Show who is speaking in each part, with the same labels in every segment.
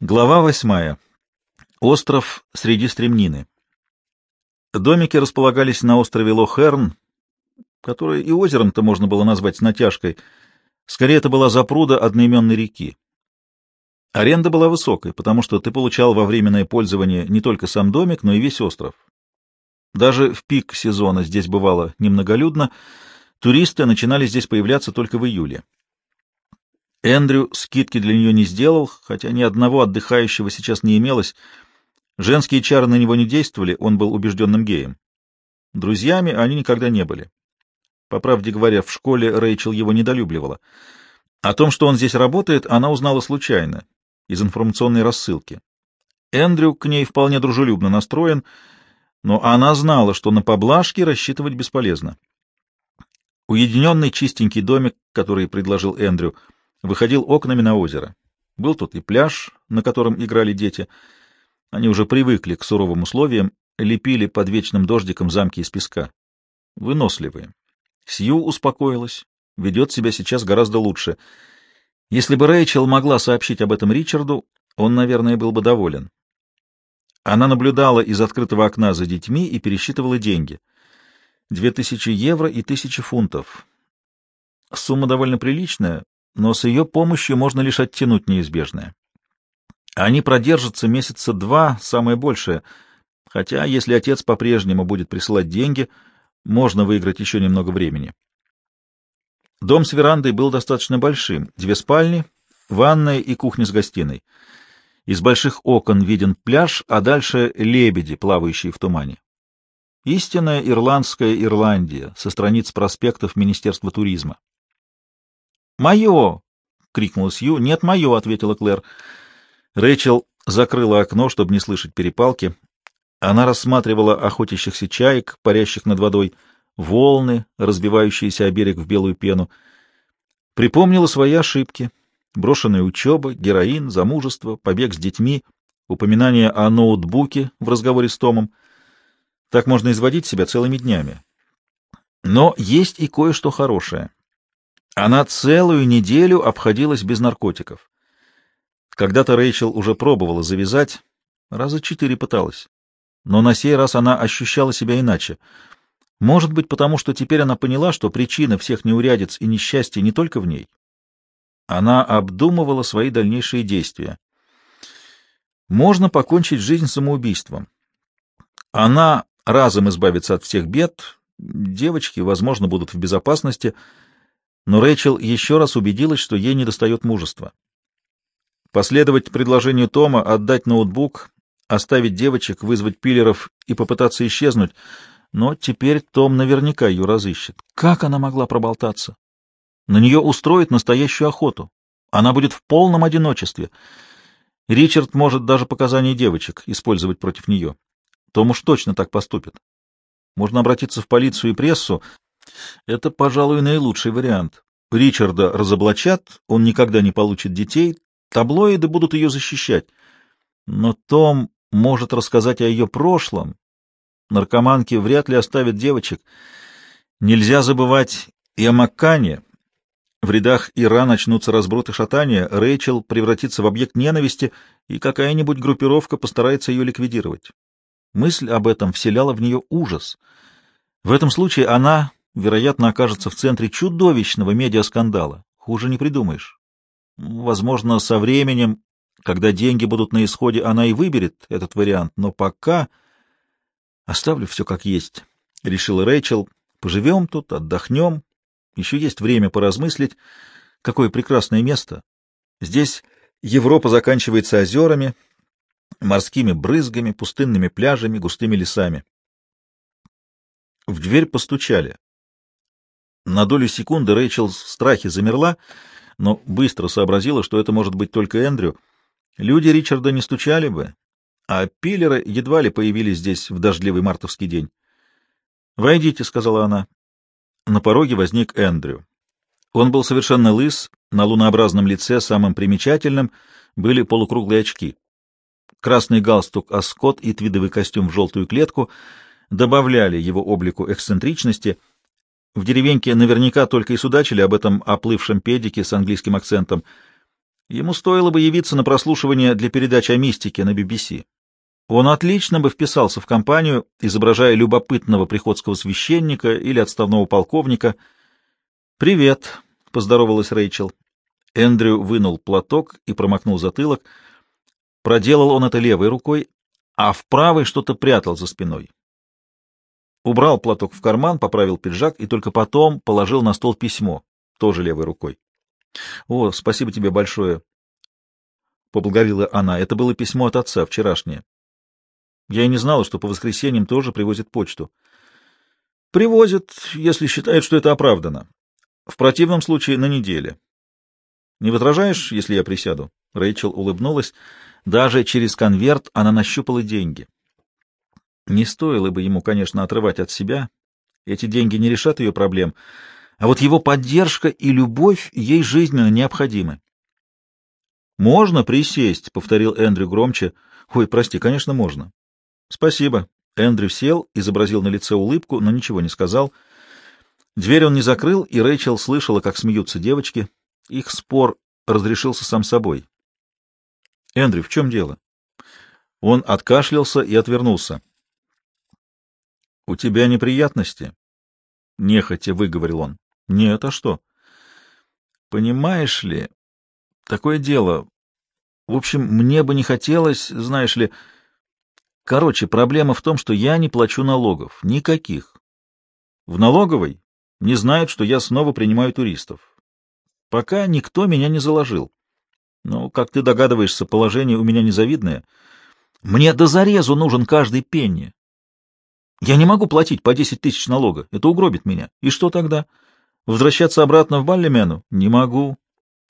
Speaker 1: Глава восьмая. Остров среди стремнины. Домики располагались на острове Лохерн, который и озером-то можно было назвать с натяжкой. Скорее, это была запруда одноименной реки. Аренда была высокой, потому что ты получал во временное пользование не только сам домик, но и весь остров. Даже в пик сезона здесь бывало немноголюдно, туристы начинали здесь появляться только в июле. Эндрю скидки для нее не сделал, хотя ни одного отдыхающего сейчас не имелось. Женские чары на него не действовали, он был убежденным геем. Друзьями они никогда не были. По правде говоря, в школе Рэйчел его недолюбливала. О том, что он здесь работает, она узнала случайно, из информационной рассылки. Эндрю к ней вполне дружелюбно настроен, но она знала, что на поблажки рассчитывать бесполезно. Уединенный чистенький домик, который предложил Эндрю, выходил окнами на озеро. Был тут и пляж, на котором играли дети. Они уже привыкли к суровым условиям, лепили под вечным дождиком замки из песка. Выносливые. Сью успокоилась, ведет себя сейчас гораздо лучше — если бы Рэйчел могла сообщить об этом Ричарду, он, наверное, был бы доволен. Она наблюдала из открытого окна за детьми и пересчитывала деньги. Две тысячи евро и тысячи фунтов. Сумма довольно приличная, но с ее помощью можно лишь оттянуть неизбежное. Они продержатся месяца два, самое большее, хотя, если отец по-прежнему будет присылать деньги, можно выиграть еще немного времени. Дом с верандой был достаточно большим. Две спальни, ванная и кухня с гостиной. Из больших окон виден пляж, а дальше лебеди, плавающие в тумане. Истинная ирландская Ирландия со страниц проспектов Министерства туризма. «Мое!» — крикнула Сью. «Нет, мое!» — ответила Клэр. Рэйчел закрыла окно, чтобы не слышать перепалки. Она рассматривала охотящихся чаек, парящих над водой — волны, разбивающиеся о берег в белую пену. Припомнила свои ошибки. Брошенная учеба, героин, замужество, побег с детьми, упоминание о ноутбуке в разговоре с Томом. Так можно изводить себя целыми днями. Но есть и кое-что хорошее. Она целую неделю обходилась без наркотиков. Когда-то Рэйчел уже пробовала завязать, раза четыре пыталась. Но на сей раз она ощущала себя иначе — может быть, потому что теперь она поняла, что причина всех неурядиц и несчастья не только в ней. Она обдумывала свои дальнейшие действия. Можно покончить жизнь самоубийством. Она разом избавится от всех бед, девочки, возможно, будут в безопасности, но Рэйчел еще раз убедилась, что ей недостает мужества. Последовать предложению Тома, отдать ноутбук, оставить девочек, вызвать пиллеров и попытаться исчезнуть — но теперь Том наверняка ее разыщет. Как она могла проболтаться? На нее устроит настоящую охоту. Она будет в полном одиночестве. Ричард может даже показания девочек использовать против нее. Том уж точно так поступит. Можно обратиться в полицию и прессу. Это, пожалуй, наилучший вариант. Ричарда разоблачат, он никогда не получит детей, таблоиды будут ее защищать. Но Том может рассказать о ее прошлом, Наркоманки вряд ли оставят девочек. Нельзя забывать и о Маккане. В рядах Ира начнутся разброты шатания, Рэйчел превратится в объект ненависти, и какая-нибудь группировка постарается ее ликвидировать. Мысль об этом вселяла в нее ужас. В этом случае она, вероятно, окажется в центре чудовищного медиаскандала. Хуже не придумаешь. Возможно, со временем, когда деньги будут на исходе, она и выберет этот вариант, но пока... Оставлю все как есть, — решила Рэйчел. Поживем тут, отдохнем. Еще есть время поразмыслить. Какое прекрасное место. Здесь Европа заканчивается озерами, морскими брызгами, пустынными пляжами, густыми лесами. В дверь постучали. На долю секунды Рэйчел в страхе замерла, но быстро сообразила, что это может быть только Эндрю. Люди Ричарда не стучали бы, а пиллеры едва ли появились здесь в дождливый мартовский день. «Войдите», — сказала она. На пороге возник Эндрю. Он был совершенно лыс, на лунообразном лице самым примечательным были полукруглые очки. Красный галстук Аскот и твидовый костюм в желтую клетку добавляли его облику эксцентричности. В деревеньке наверняка только и судачили об этом оплывшем педике с английским акцентом. Ему стоило бы явиться на прослушивание для передач о мистике на BBC. Он отлично бы вписался в компанию, изображая любопытного приходского священника или отставного полковника. «Привет», — поздоровалась Рэйчел. Эндрю вынул платок и промокнул затылок. Проделал он это левой рукой, а в правой что-то прятал за спиной. Убрал платок в карман, поправил пиджак и только потом положил на стол письмо, тоже левой рукой. — О, спасибо тебе большое, — поблагодарила она. Это было письмо от отца, вчерашнее. Я и не знала, что по воскресеньям тоже привозят почту. — Привозят, если считают, что это оправдано. В противном случае на неделе. Не возражаешь, если я присяду? Рэйчел улыбнулась. Даже через конверт она нащупала деньги. Не стоило бы ему, конечно, отрывать от себя. Эти деньги не решат ее проблем. А вот его поддержка и любовь ей жизненно необходимы. «Можно присесть», — повторил Эндрю громче. «Ой, прости, конечно, можно». «Спасибо». Эндрю сел, изобразил на лице улыбку, но ничего не сказал. Дверь он не закрыл, и Рэйчел слышала, как смеются девочки. Их спор разрешился сам собой. «Эндрю, в чем дело?» Он откашлялся и отвернулся. «У тебя неприятности?» — нехотя выговорил он. «Нет, а что?» «Понимаешь ли, такое дело. В общем, мне бы не хотелось, знаешь ли... Короче, проблема в том, что я не плачу налогов. Никаких. В налоговой не знают, что я снова принимаю туристов. Пока никто меня не заложил. Но, как ты догадываешься, положение у меня незавидное. Мне до зарезу нужен каждый пенни. Я не могу платить по десять тысяч налога. Это угробит меня. И что тогда? Возвращаться обратно в Баллимену? Не могу.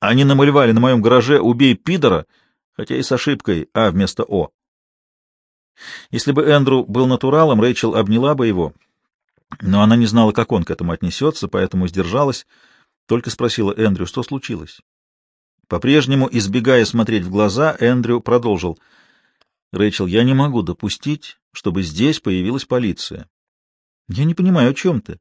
Speaker 1: Они намалевали на моем гараже «Убей пидора», хотя и с ошибкой «А» вместо «О». Если бы Эндрю был натуралом, Рэйчел обняла бы его, но она не знала, как он к этому отнесется, поэтому сдержалась, только спросила Эндрю, что случилось. По-прежнему, избегая смотреть в глаза, Эндрю продолжил. «Рэйчел, я не могу допустить, чтобы здесь появилась полиция. Я не понимаю, о чем ты.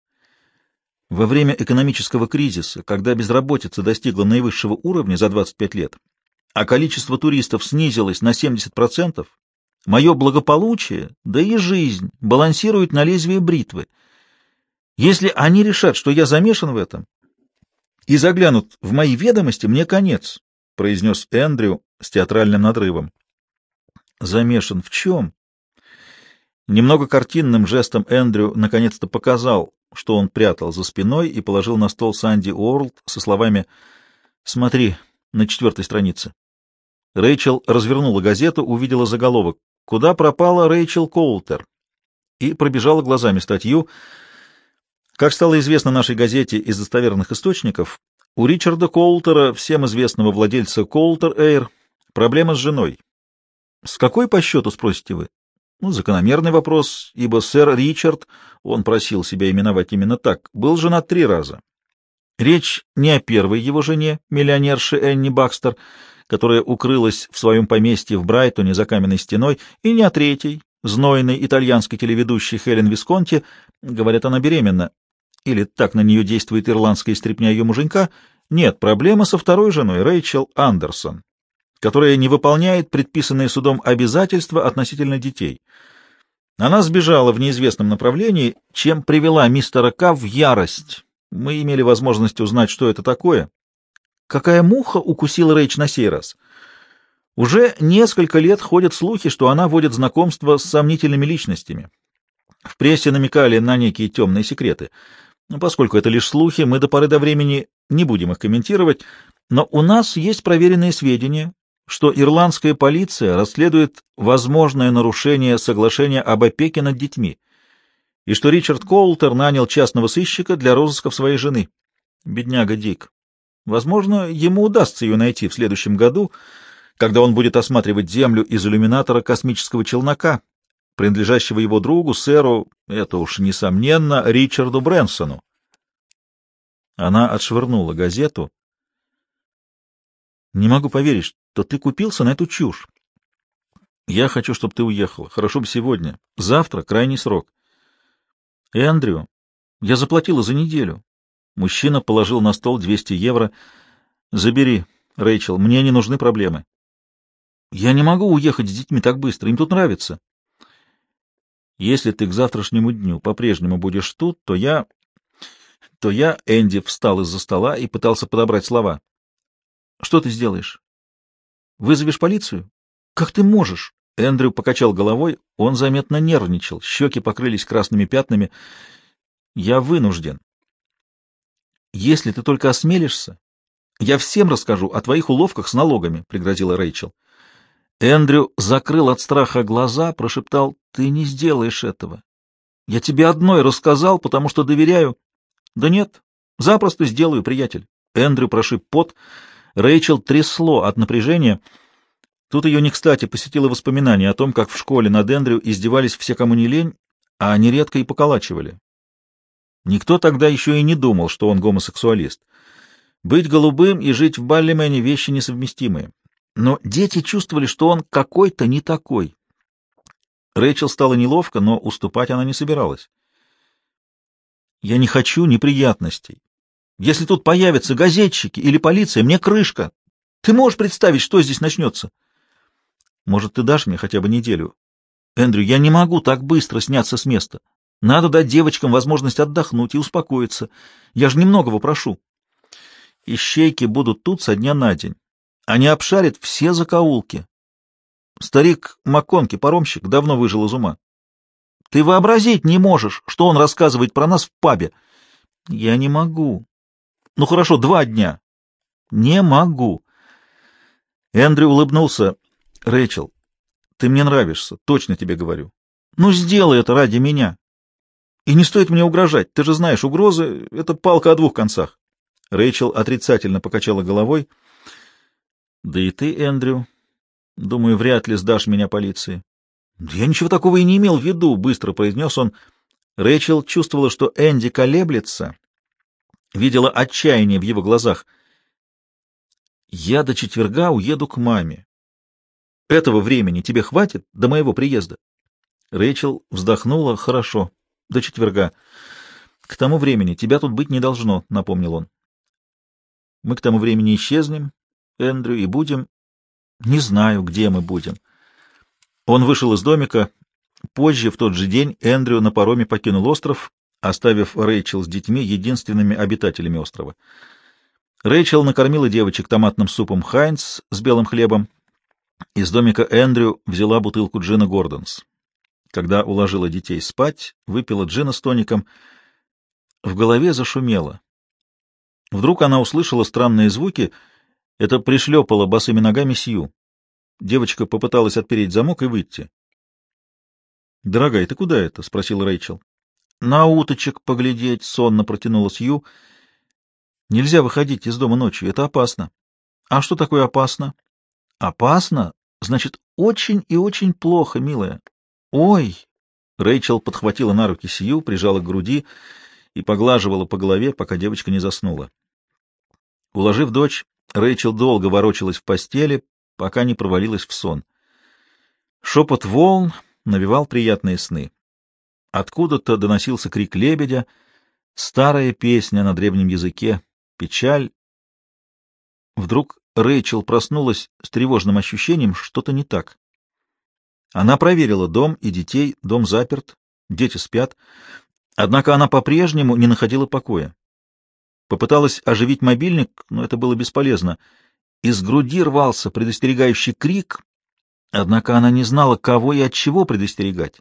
Speaker 1: Во время экономического кризиса, когда безработица достигла наивысшего уровня за 25 лет, а количество туристов снизилось на 70%, мое благополучие, да и жизнь балансируют на лезвии бритвы. Если они решат, что я замешан в этом, и заглянут в мои ведомости, мне конец, — произнес Эндрю с театральным надрывом. Замешан в чем? Немного картинным жестом Эндрю наконец-то показал, что он прятал за спиной, и положил на стол Санди Уорлд со словами «Смотри, на четвертой странице». Рэйчел развернула газету, увидела заголовок «Куда пропала Рэйчел Коултер?» и пробежала глазами статью. Как стало известно нашей газете из достоверных источников, у Ричарда Коултера, всем известного владельца Коултер Эйр, проблема с женой. С какой по счету, спросите вы? Ну, закономерный вопрос, ибо сэр Ричард, он просил себя именовать именно так, был женат три раза. Речь не о первой его жене, миллионерше Энни Бакстер, которая укрылась в своем поместье в Брайтоне за каменной стеной, и не о третьей, знойной итальянской телеведущей Хелен Висконти, говорят, она беременна, или так на нее действует ирландская стряпня ее муженька. Нет, проблема со второй женой, Рэйчел Андерсон которая не выполняет предписанные судом обязательства относительно детей. Она сбежала в неизвестном направлении, чем привела мистера К. в ярость. Мы имели возможность узнать, что это такое. Какая муха укусила Рэйч на сей раз? Уже несколько лет ходят слухи, что она водит знакомство с сомнительными личностями. В прессе намекали на некие темные секреты. Поскольку это лишь слухи, мы до поры до времени не будем их комментировать, но у нас есть проверенные сведения, что ирландская полиция расследует возможное нарушение соглашения об опеке над детьми, и что Ричард Коултер нанял частного сыщика для розысков своей жены. Бедняга Дик. Возможно, ему удастся ее найти в следующем году, когда он будет осматривать Землю из иллюминатора космического челнока, принадлежащего его другу, сэру, это уж несомненно, Ричарду Брэнсону. Она отшвырнула газету. Не могу поверить, то ты купился на эту чушь. Я хочу, чтобы ты уехала. Хорошо бы сегодня. Завтра крайний срок. Эндрю, я заплатила за неделю. Мужчина положил на стол 200 евро. Забери. Рэйчел, мне не нужны проблемы. Я не могу уехать с детьми так быстро, им тут нравится. Если ты к завтрашнему дню по-прежнему будешь тут, то я... То я... Энди встал из-за стола и пытался подобрать слова. Что ты сделаешь? Вызовешь полицию? Как ты можешь? Эндрю покачал головой, он заметно нервничал, щеки покрылись красными пятнами. Я вынужден. Если ты только осмелишься, я всем расскажу о твоих уловках с налогами, — пригрозила Рэйчел. Эндрю закрыл от страха глаза, прошептал, — Ты не сделаешь этого. Я тебе одной рассказал, потому что доверяю. — Да нет, запросто сделаю, приятель. Эндрю прошиб пот. Рэйчел трясло от напряжения. Тут ее не кстати посетило воспоминание о том, как в школе над Эндрю издевались все, кому не лень, а они редко и поколачивали. Никто тогда еще и не думал, что он гомосексуалист. Быть голубым и жить в Баллимене — вещи несовместимые. Но дети чувствовали, что он какой-то не такой. Рэйчел стало неловко, но уступать она не собиралась. «Я не хочу неприятностей. Если тут появятся газетчики или полиция, мне крышка. Ты можешь представить, что здесь начнется?» «Может, ты дашь мне хотя бы неделю?» «Эндрю, я не могу так быстро сняться с места. Надо дать девочкам возможность отдохнуть и успокоиться. Я же немногого прошу. Ищейки будут тут со дня на день. Они обшарят все закоулки. Старик Маконки, паромщик, давно выжил из ума. Ты вообразить не можешь, что он рассказывает про нас в пабе. Я не могу. Ну хорошо, два дня. Не могу. Эндрю улыбнулся. Рэйчел, ты мне нравишься, точно тебе говорю. Ну сделай это ради меня. И не стоит мне угрожать. Ты же знаешь, угрозы — это палка о двух концах. Рэйчел отрицательно покачала головой. Да и ты, Эндрю, думаю, вряд ли сдашь меня полиции. Я ничего такого и не имел в виду, быстро произнес он. Рэйчел чувствовала, что Энди колеблется, видела отчаяние в его глазах. Я до четверга уеду к маме. Этого времени тебе хватит до моего приезда? Рэйчел вздохнула. Хорошо до четверга. К тому времени тебя тут быть не должно, — напомнил он. Мы к тому времени исчезнем, Эндрю, и будем... Не знаю, где мы будем. Он вышел из домика. Позже, в тот же день, Эндрю на пароме покинул остров, оставив Рэйчел с детьми единственными обитателями острова. Рэйчел накормила девочек томатным супом Хайнц с белым хлебом. Из домика Эндрю взяла бутылку джина Гордонс. Когда уложила детей спать, выпила джина с тоником. В голове зашумело. Вдруг она услышала странные звуки. Это пришлепало босыми ногами Сью. Девочка попыталась отпереть замок и выйти. — Дорогая, ты куда это? — спросил Рэйчел. — На уточек поглядеть, — сонно протянула Сью. — Нельзя выходить из дома ночью, это опасно. — А что такое опасно? — Опасно? Значит, очень и очень плохо, милая. «Ой!» Рэйчел подхватила на руки Сью, прижала к груди и поглаживала по голове, пока девочка не заснула. Уложив дочь, Рэйчел долго ворочалась в постели, пока не провалилась в сон. Шепот волн навевал приятные сны. Откуда-то доносился крик лебедя, старая песня на древнем языке, печаль. Вдруг Рэйчел проснулась с тревожным ощущением, что-то не так. Она проверила дом и детей, дом заперт, дети спят, однако она по-прежнему не находила покоя. Попыталась оживить мобильник, но это было бесполезно. Из груди рвался предостерегающий крик, однако она не знала, кого и от чего предостерегать.